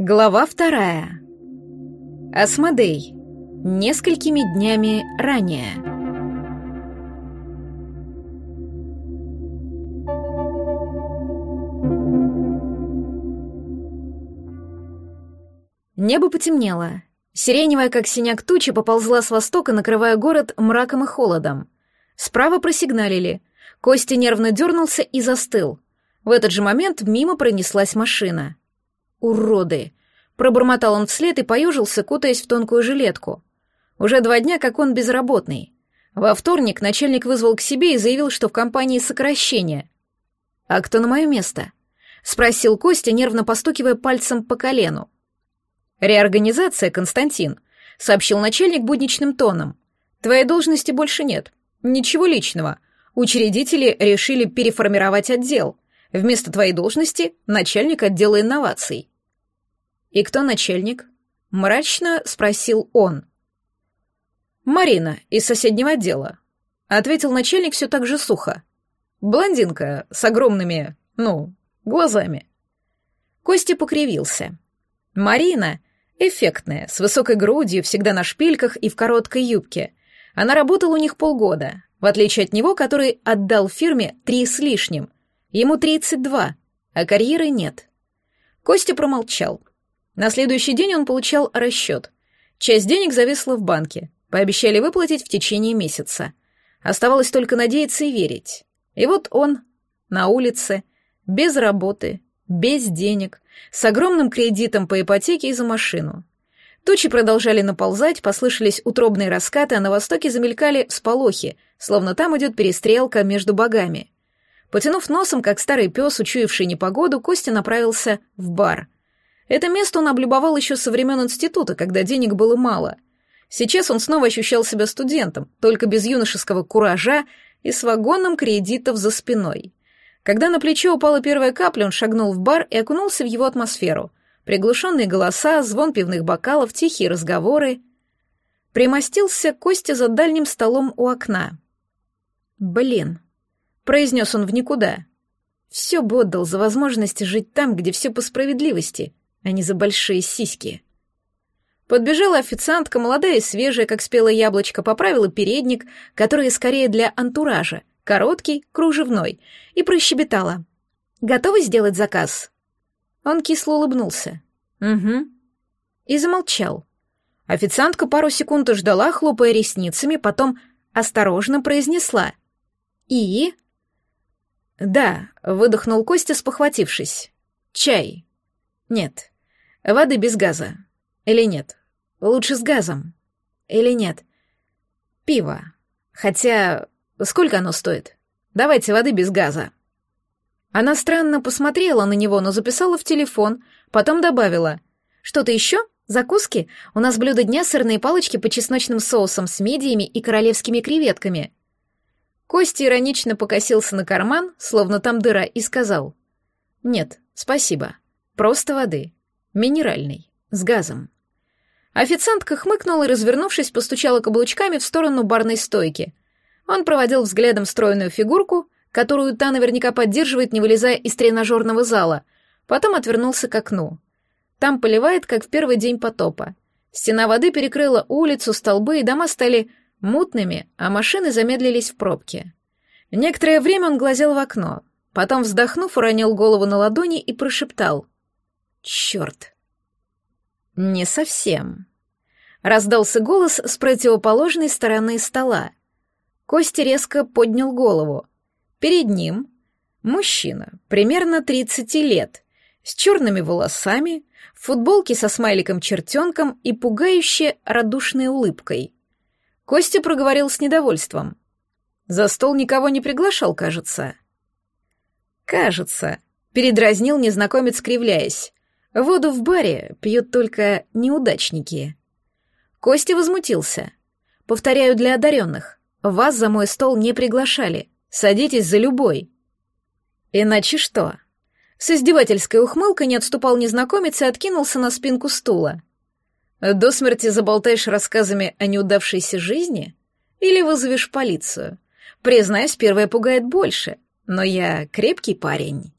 Глава вторая. Асмодей. Несколькими днями ранее. Небо потемнело. Сиреневая, как синяк туча, поползла с востока, накрывая город мраком и холодом. Справа просигналили. Костя нервно дернулся и застыл. В этот же момент мимо пронеслась машина. «Уроды!» — пробормотал он вслед и поюжился, кутаясь в тонкую жилетку. Уже два дня, как он безработный. Во вторник начальник вызвал к себе и заявил, что в компании сокращение. «А кто на мое место?» — спросил Костя, нервно постукивая пальцем по колену. «Реорганизация, Константин», — сообщил начальник будничным тоном. «Твоей должности больше нет. Ничего личного. Учредители решили переформировать отдел. Вместо твоей должности — начальник отдела инноваций». «И кто начальник?» — мрачно спросил он. «Марина из соседнего отдела», — ответил начальник все так же сухо. «Блондинка с огромными, ну, глазами». Костя покривился. Марина — эффектная, с высокой грудью, всегда на шпильках и в короткой юбке. Она работала у них полгода, в отличие от него, который отдал фирме три с лишним. Ему 32, а карьеры нет. Костя промолчал. На следующий день он получал расчет. Часть денег зависла в банке. Пообещали выплатить в течение месяца. Оставалось только надеяться и верить. И вот он на улице, без работы, без денег, с огромным кредитом по ипотеке и за машину. Тучи продолжали наползать, послышались утробные раскаты, а на востоке замелькали всполохи, словно там идет перестрелка между богами. Потянув носом, как старый пес, учуявший непогоду, Костя направился в бар — это место он облюбовал еще со времен института, когда денег было мало. Сейчас он снова ощущал себя студентом, только без юношеского куража и с вагоном кредитов за спиной. Когда на плечо упала первая капля, он шагнул в бар и окунулся в его атмосферу. Приглушенные голоса, звон пивных бокалов, тихие разговоры. Примостился Костя за дальним столом у окна. «Блин», — произнес он в никуда. «Все бы отдал за возможность жить там, где все по справедливости, а не за большие сиськи. Подбежала официантка, молодая и свежая, как спелое яблочко, поправила передник, который скорее для антуража, короткий, кружевной, и прощебетала. «Готовы сделать заказ?» Он кисло улыбнулся. «Угу». И замолчал. Официантка пару секунд ждала, хлопая ресницами, потом осторожно произнесла. «И?» «Да», — выдохнул Костя, спохватившись. «Чай». «Нет, Воды без газа. Или нет? Лучше с газом. Или нет? Пиво. Хотя, сколько оно стоит? Давайте воды без газа. Она странно посмотрела на него, но записала в телефон, потом добавила. Что-то еще? Закуски? У нас блюдо дня сырные палочки по чесночным соусам с медиями и королевскими креветками. Костя иронично покосился на карман, словно там дыра, и сказал. «Нет, спасибо. Просто воды. Минеральный, с газом. Официантка хмыкнула и, развернувшись, постучала каблучками в сторону барной стойки. Он проводил взглядом стройную фигурку, которую та наверняка поддерживает, не вылезая из тренажерного зала, потом отвернулся к окну. Там поливает, как в первый день потопа. Стена воды перекрыла улицу, столбы, и дома стали мутными, а машины замедлились в пробке. Некоторое время он глазел в окно, потом, вздохнув, уронил голову на ладони и прошептал — Черт. Не совсем. Раздался голос с противоположной стороны стола. Костя резко поднял голову. Перед ним мужчина, примерно 30 лет, с черными волосами, в футболке со смайликом-чертенком и пугающе радушной улыбкой. Костя проговорил с недовольством. За стол никого не приглашал, кажется. Кажется, передразнил незнакомец, кривляясь. Воду в баре пьют только неудачники. Костя возмутился. Повторяю для одаренных. Вас за мой стол не приглашали. Садитесь за любой. Иначе что? С издевательской ухмылкой не отступал незнакомец и откинулся на спинку стула. До смерти заболтаешь рассказами о неудавшейся жизни? Или вызовешь полицию? Признаюсь, первое пугает больше, но я крепкий парень.